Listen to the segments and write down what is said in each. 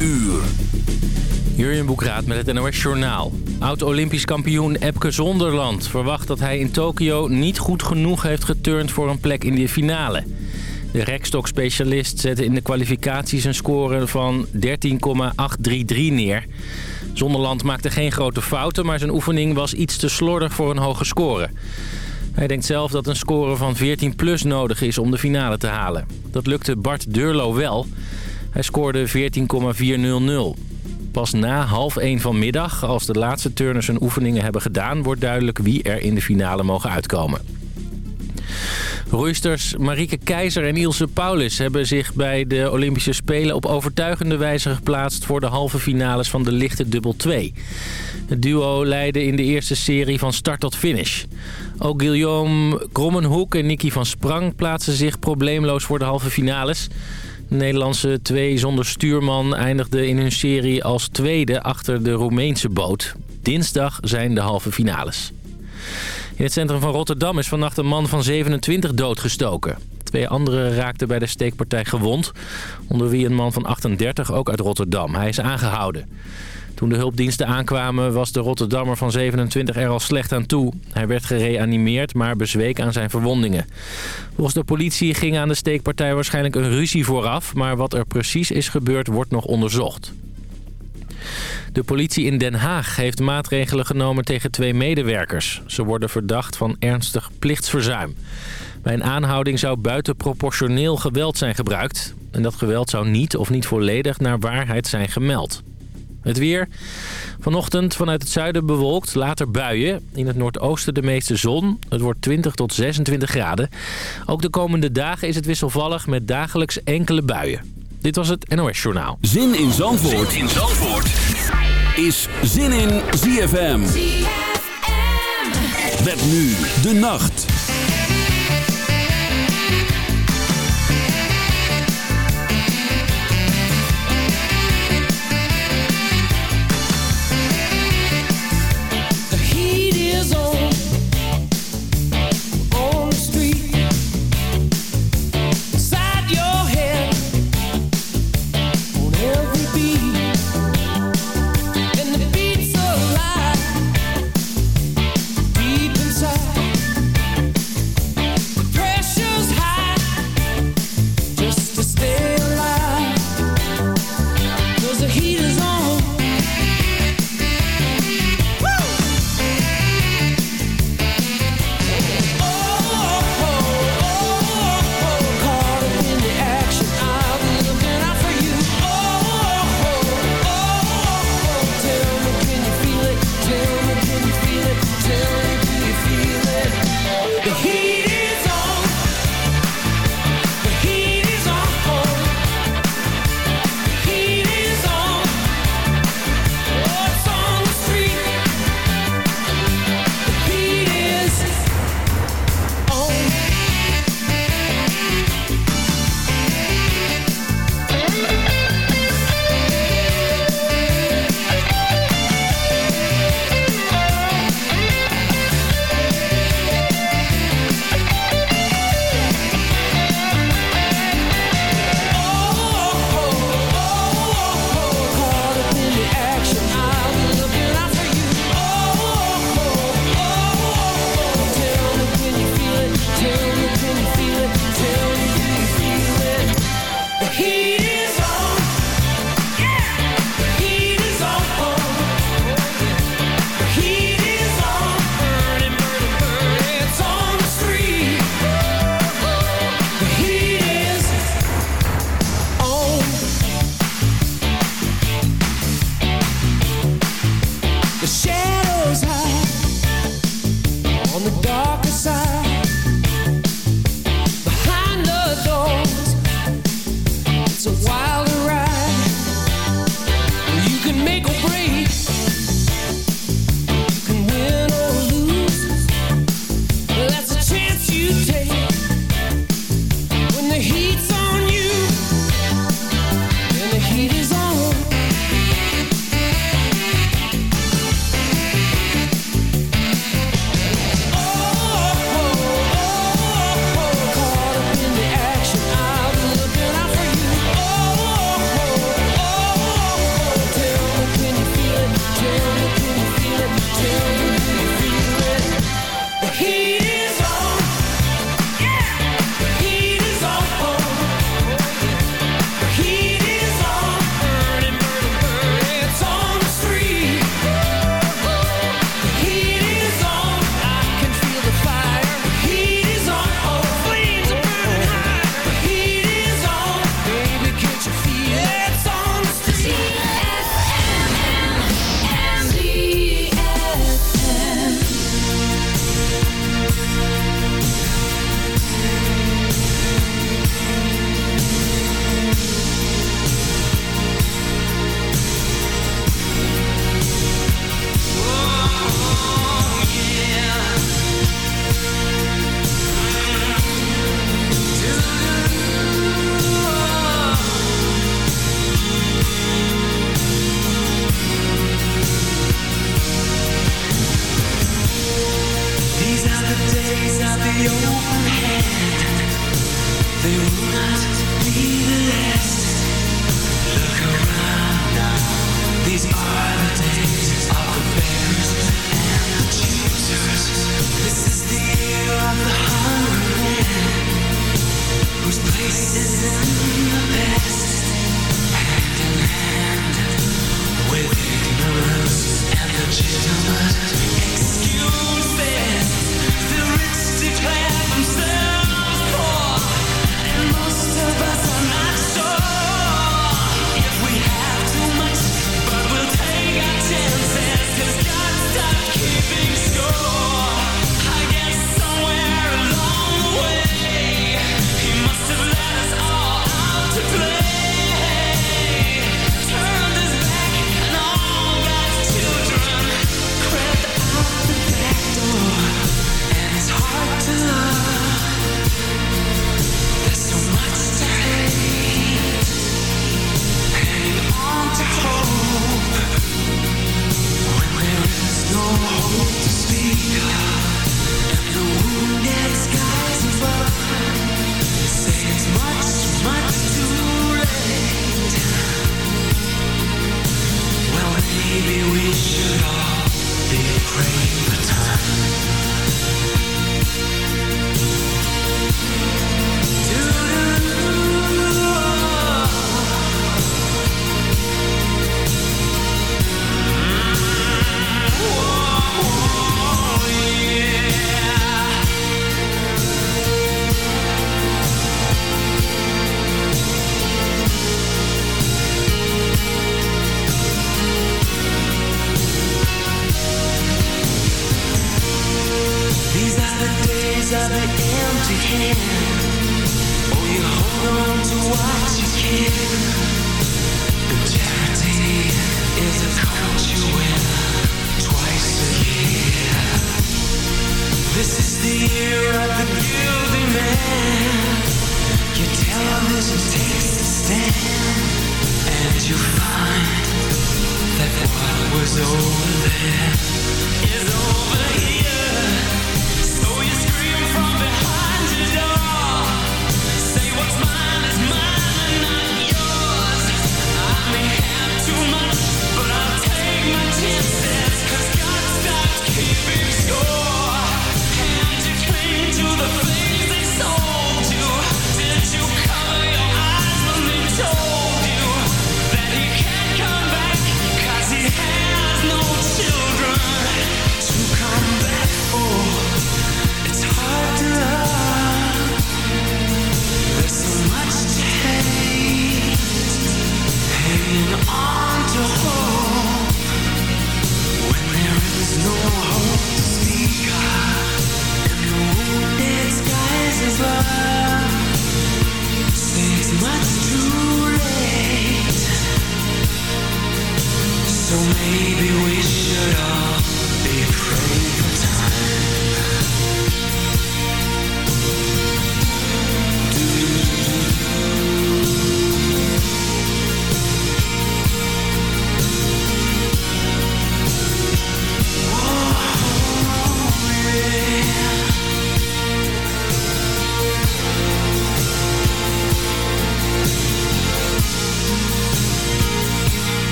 uur. Jurjen Boekraat met het NOS Journaal. Oud-Olympisch kampioen Epke Zonderland verwacht dat hij in Tokio niet goed genoeg heeft geturnd voor een plek in de finale. De rekstokspecialist zette in de kwalificaties een score van 13,833 neer. Zonderland maakte geen grote fouten, maar zijn oefening was iets te slordig voor een hoge score. Hij denkt zelf dat een score van 14 plus nodig is om de finale te halen. Dat lukte Bart Durlo wel. Hij scoorde 14,400. Pas na half 1 vanmiddag, als de laatste turners hun oefeningen hebben gedaan... wordt duidelijk wie er in de finale mogen uitkomen. Roeisters Marieke Keizer en Ilse Paulus hebben zich bij de Olympische Spelen op overtuigende wijze geplaatst voor de halve finales van de lichte dubbel 2. Het duo leidde in de eerste serie van start tot finish. Ook Guillaume Krommenhoek en Nicky van Sprang plaatsen zich probleemloos voor de halve finales. De Nederlandse twee zonder stuurman eindigden in hun serie als tweede achter de Roemeense boot. Dinsdag zijn de halve finales. In het centrum van Rotterdam is vannacht een man van 27 doodgestoken. Twee anderen raakten bij de steekpartij gewond. Onder wie een man van 38, ook uit Rotterdam. Hij is aangehouden. Toen de hulpdiensten aankwamen was de Rotterdammer van 27 er al slecht aan toe. Hij werd gereanimeerd, maar bezweek aan zijn verwondingen. Volgens de politie ging aan de steekpartij waarschijnlijk een ruzie vooraf... maar wat er precies is gebeurd wordt nog onderzocht. De politie in Den Haag heeft maatregelen genomen tegen twee medewerkers. Ze worden verdacht van ernstig plichtsverzuim. Bij een aanhouding zou buitenproportioneel geweld zijn gebruikt. En dat geweld zou niet of niet volledig naar waarheid zijn gemeld. Het weer. Vanochtend vanuit het zuiden bewolkt, later buien. In het noordoosten de meeste zon. Het wordt 20 tot 26 graden. Ook de komende dagen is het wisselvallig met dagelijks enkele buien. Dit was het NOS Journaal. Zin in Zandvoort, zin in Zandvoort. is Zin in ZFM. ZFM. Met nu de nacht.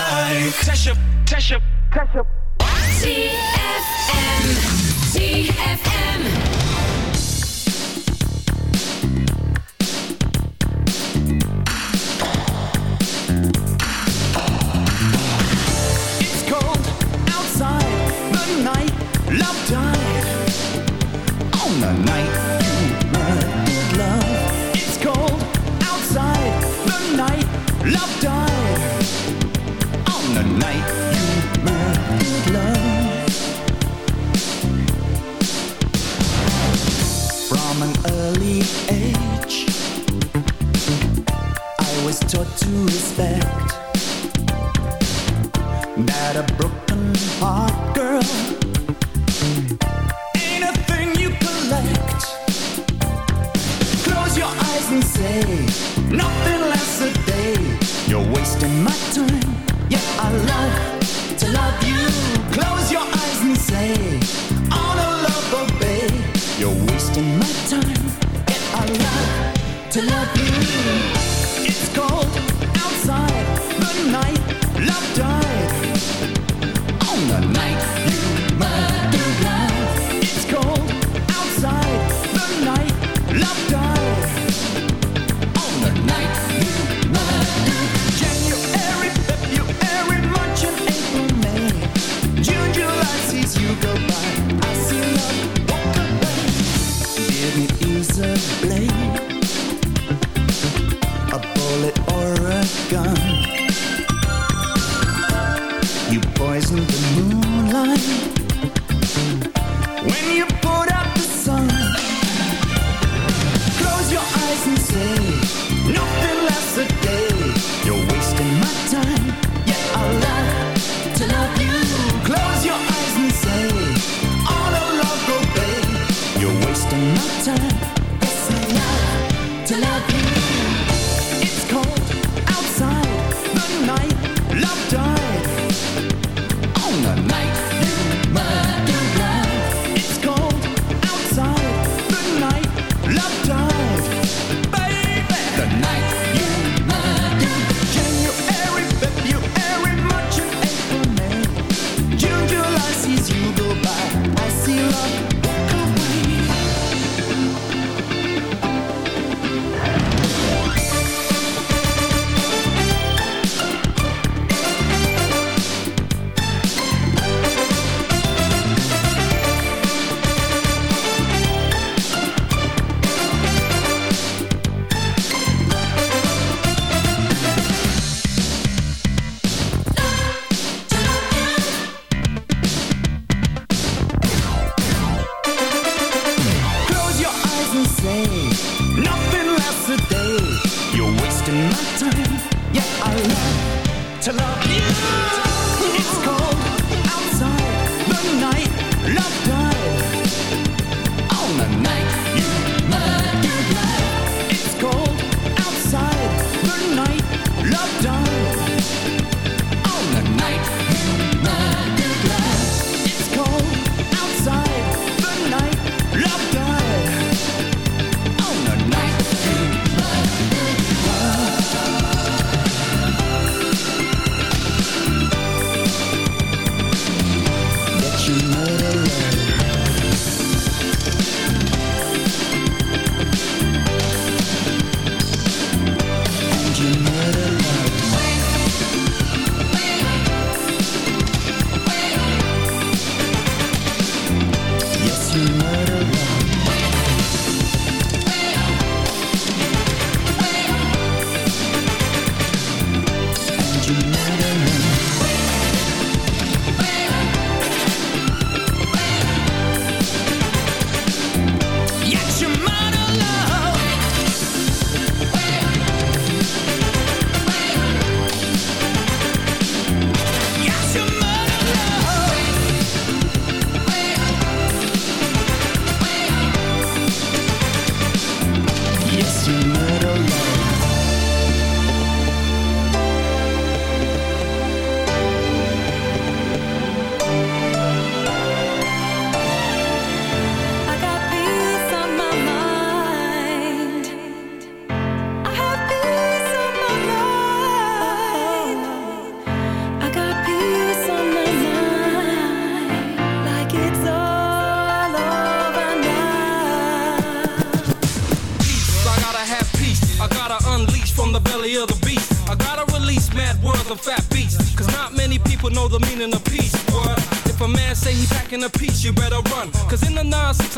like. Tesha, Tesha,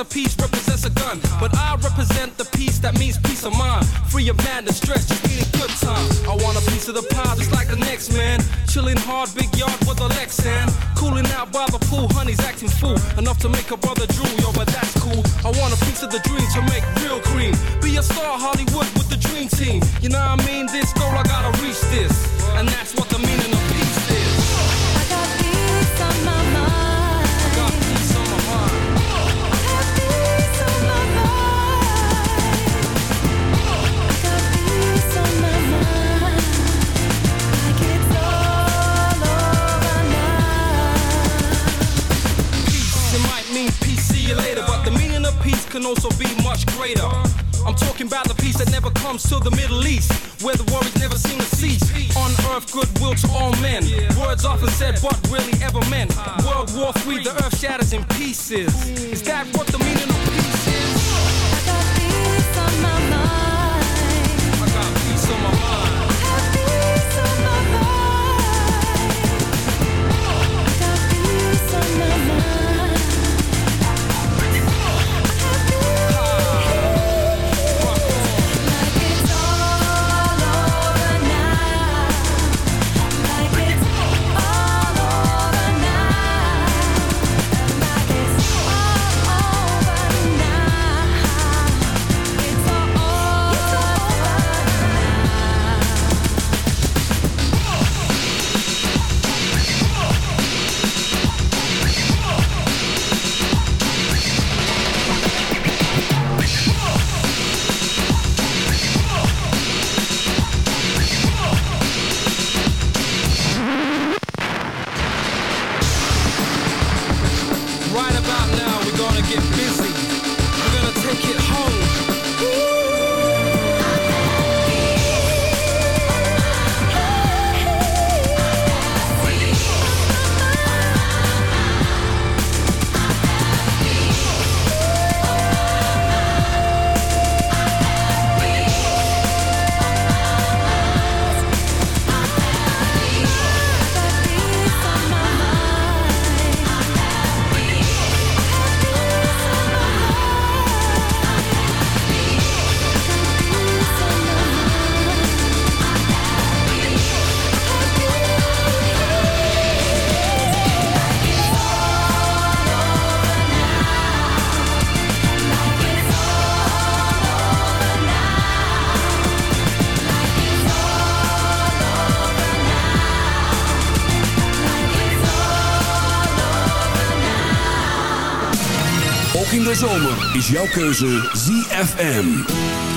piece Often said, what really ever meant? Ah. World War III, the earth shatters in pieces. is jouw keuze ZFM.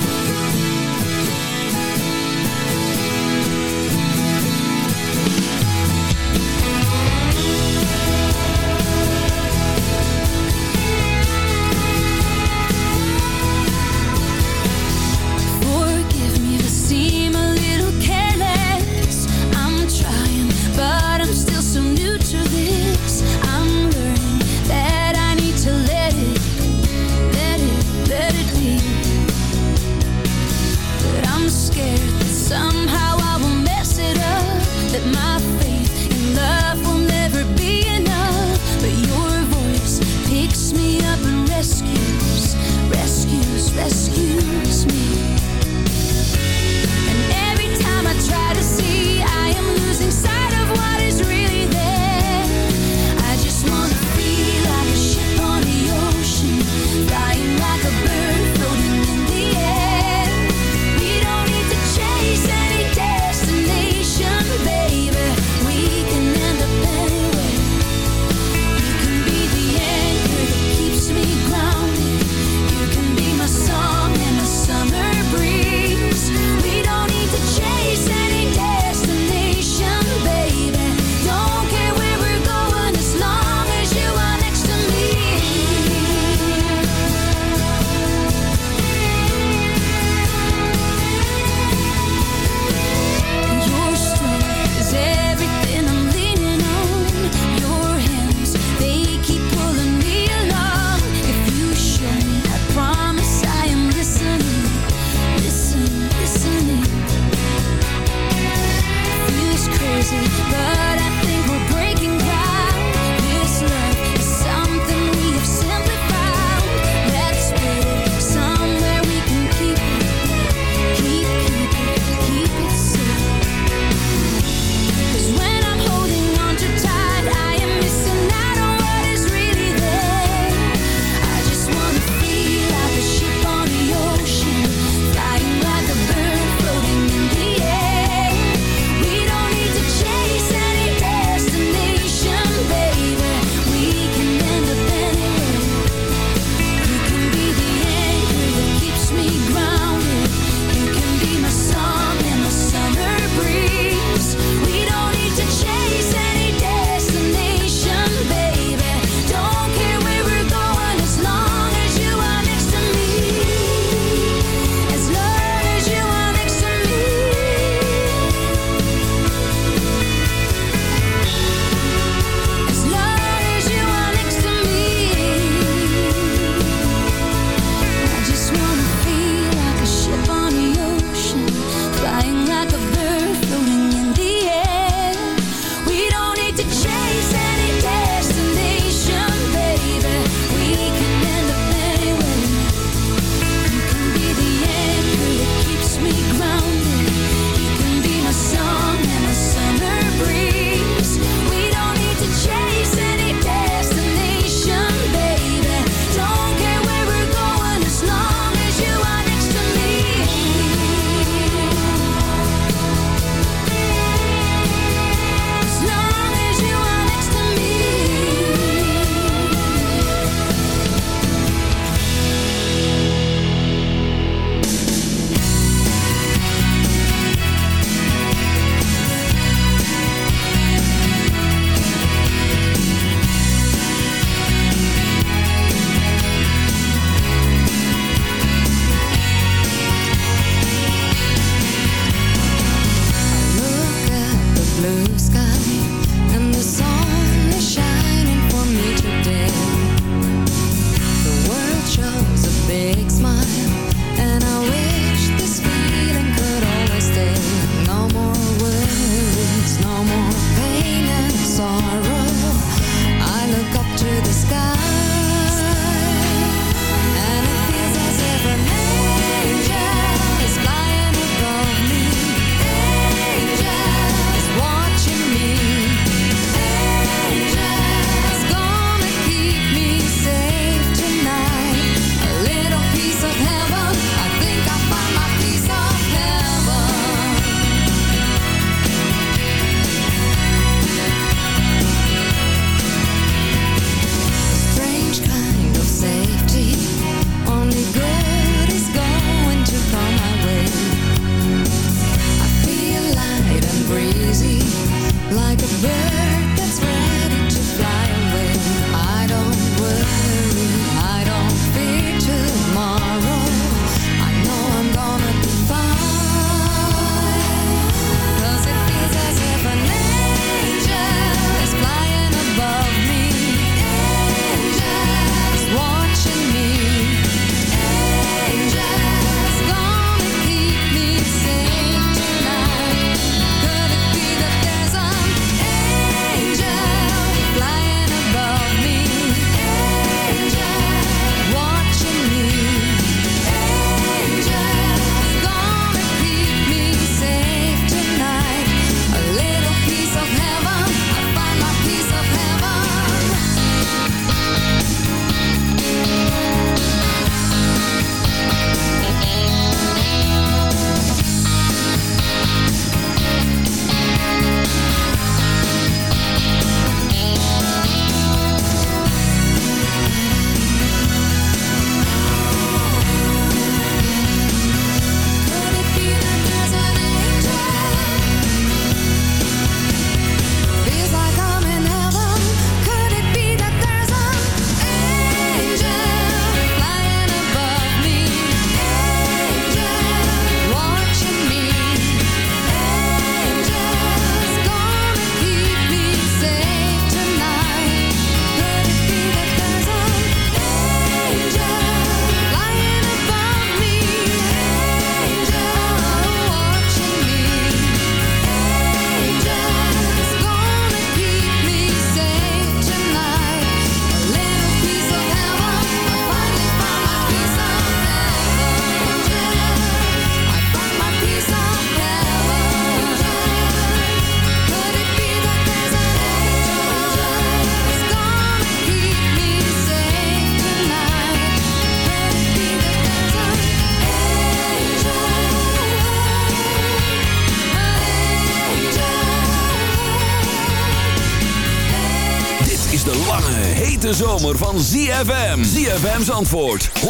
ZFM. ZFM's antwoord. 106.9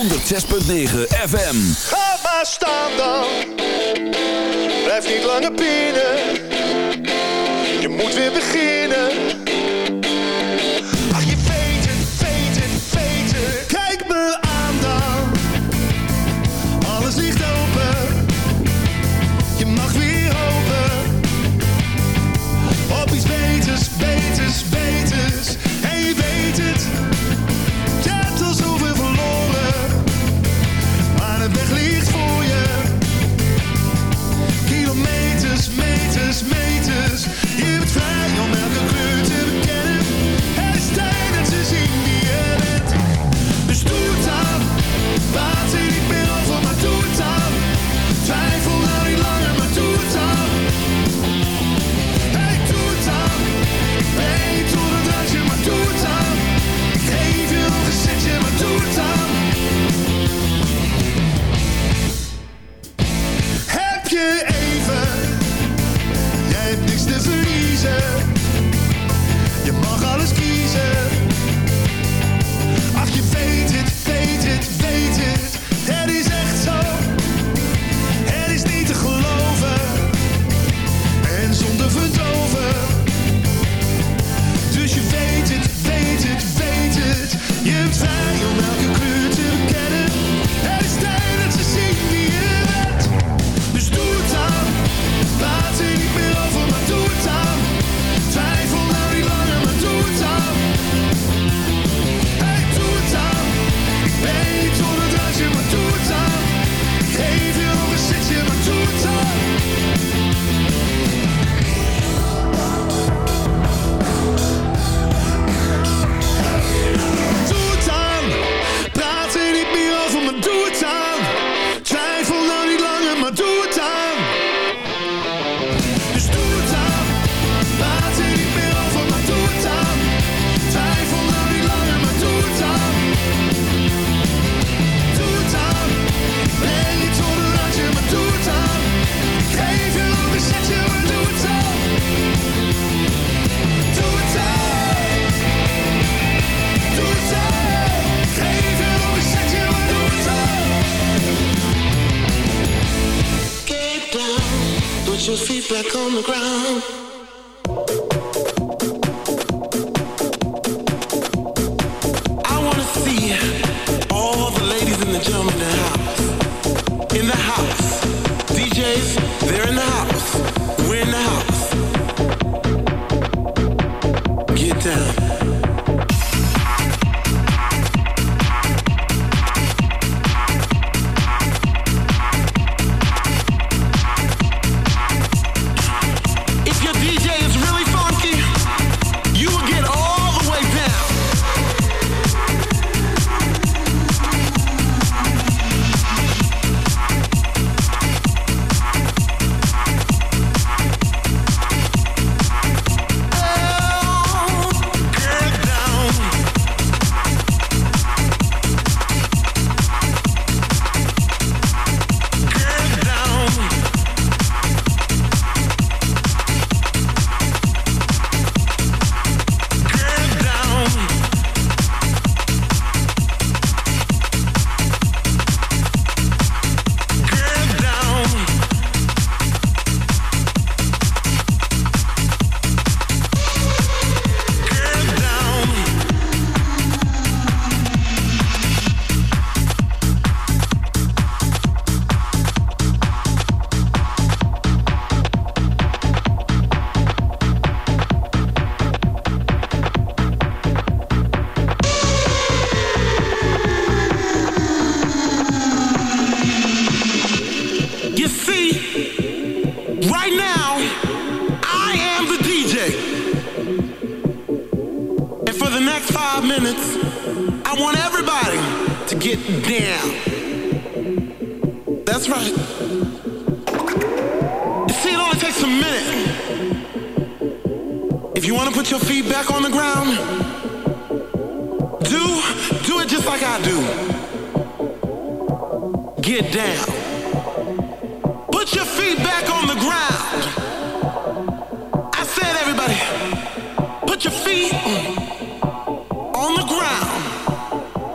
FM. Ga maar staan dan. Blijf niet langer binnen. Je moet weer beginnen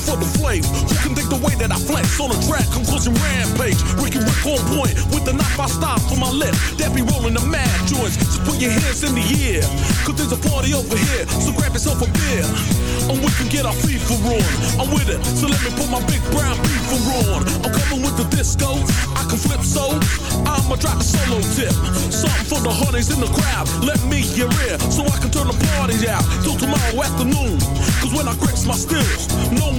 For the flame? Who can think the way that I flex on a track? Conclusion rampage. Ricky Rick on point with the knife I stop for my lip. That be rolling the mad joints. Just put your hands in the air. Cause there's a party over here. So grab yourself a beer. And we can get our fever on. I'm with it. So let me put my big brown beaver on. I'm coming with the disco. I can flip so. I'ma drop a solo tip. Something for the honeys in the crowd. Let me hear it. So I can turn the party out till tomorrow afternoon. Cause when I grips my stills, no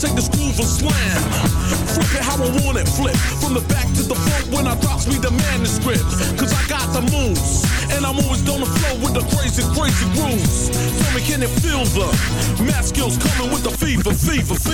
Take the groove and slam. Flip it how I want it. Flip from the back to the front when I drops me the manuscript. Cause I got the moves. And I'm always gonna flow with the crazy, crazy grooves. Tell me, can you feel the math skills coming with the fever, fever, fever?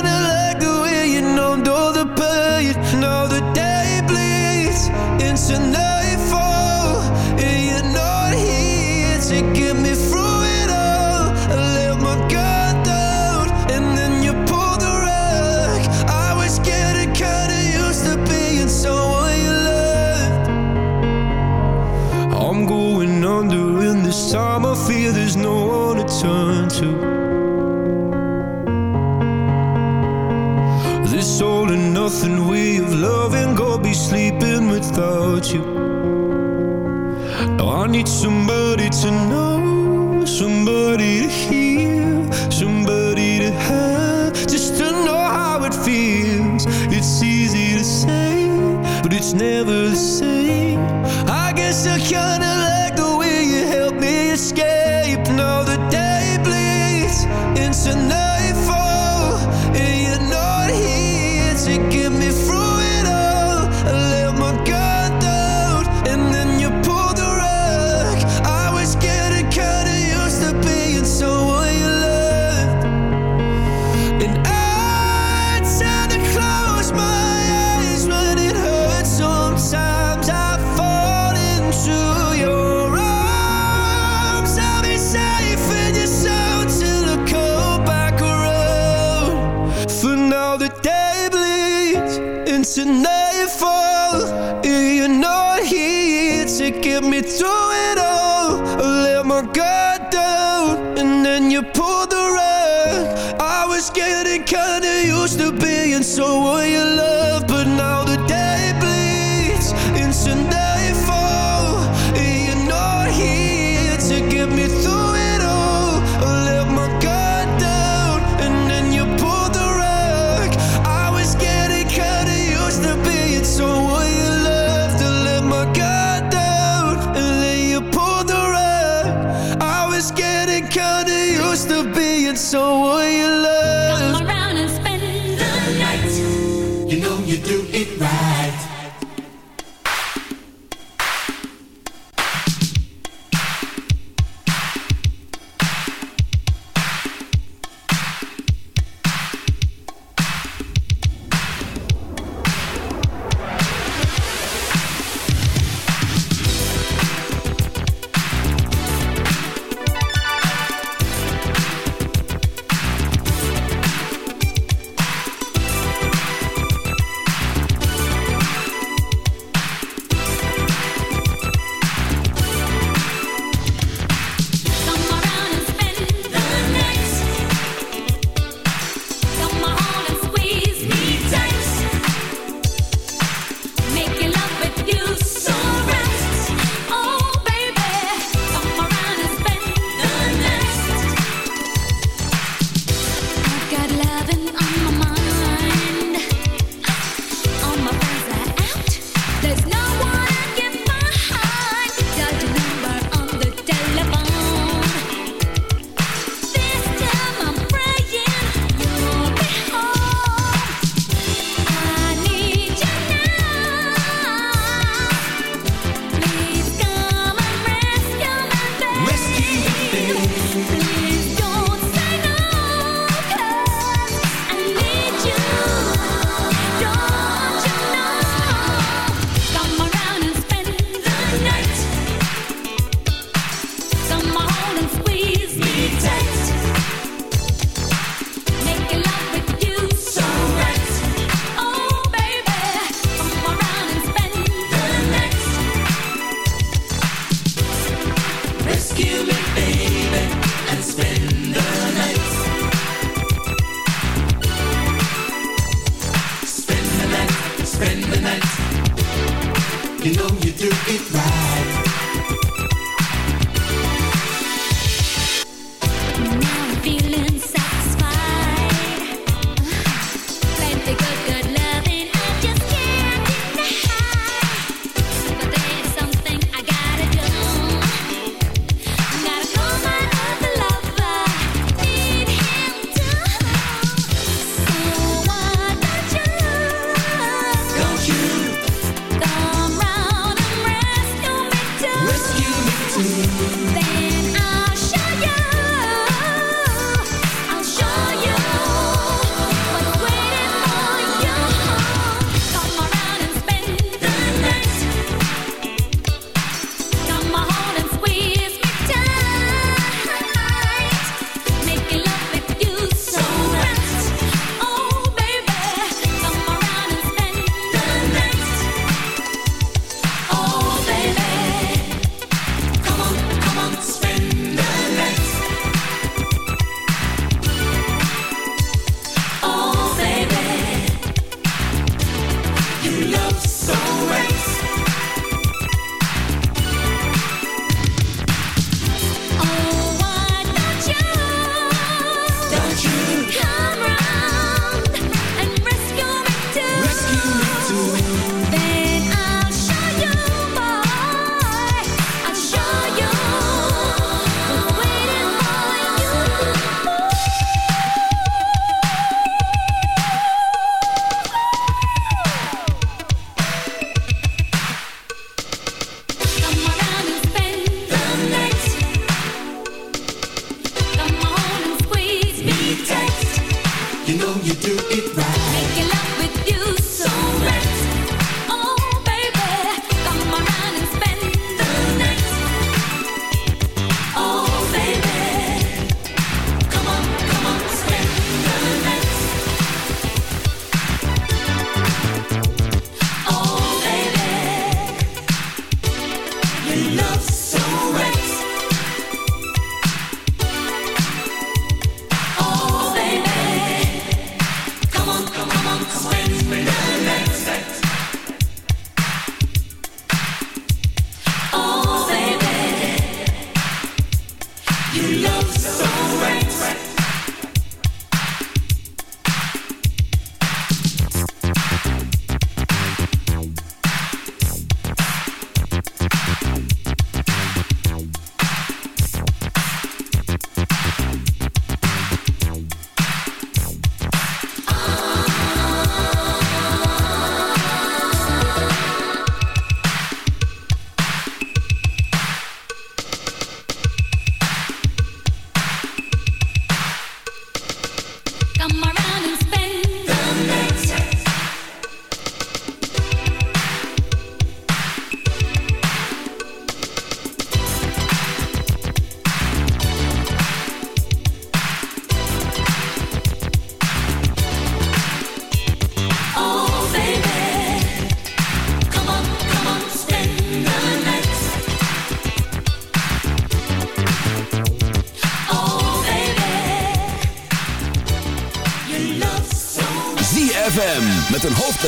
never into nightfall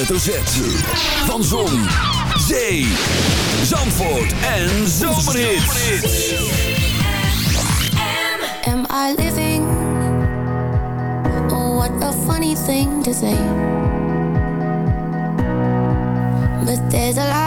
hoofdletter Van Zon, Zee, Zandvoort en Zomerhit. Am I living? Oh, what a funny thing to say. But there's a lot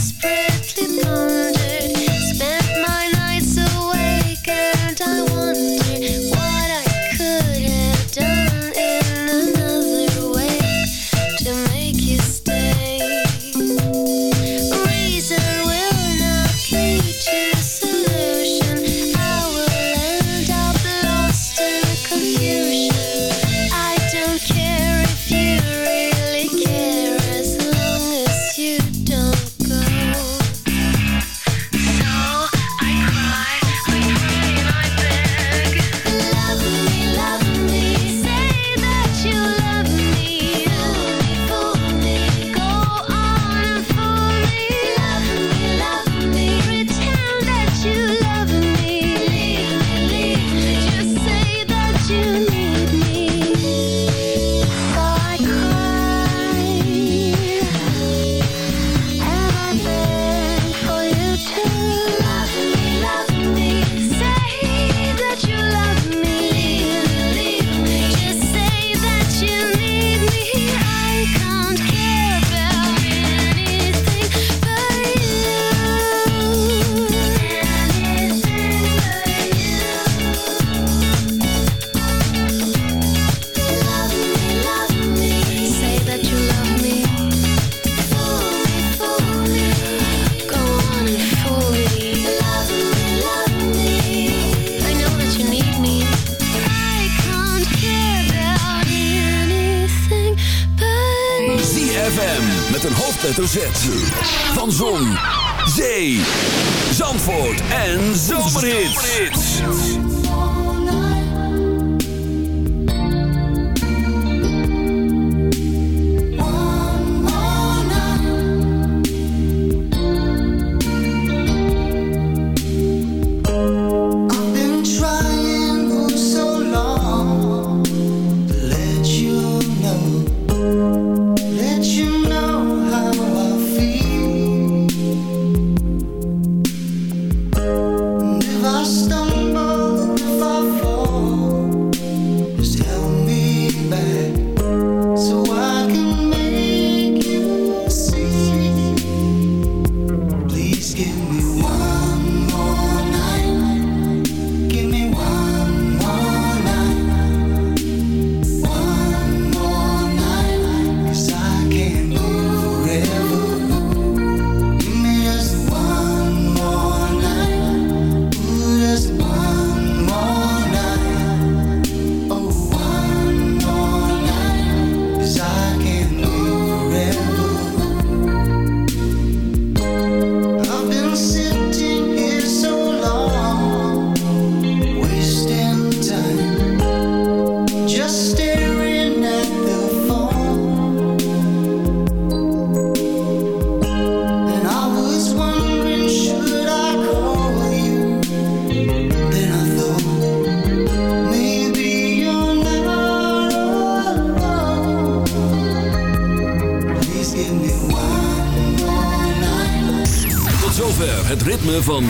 space.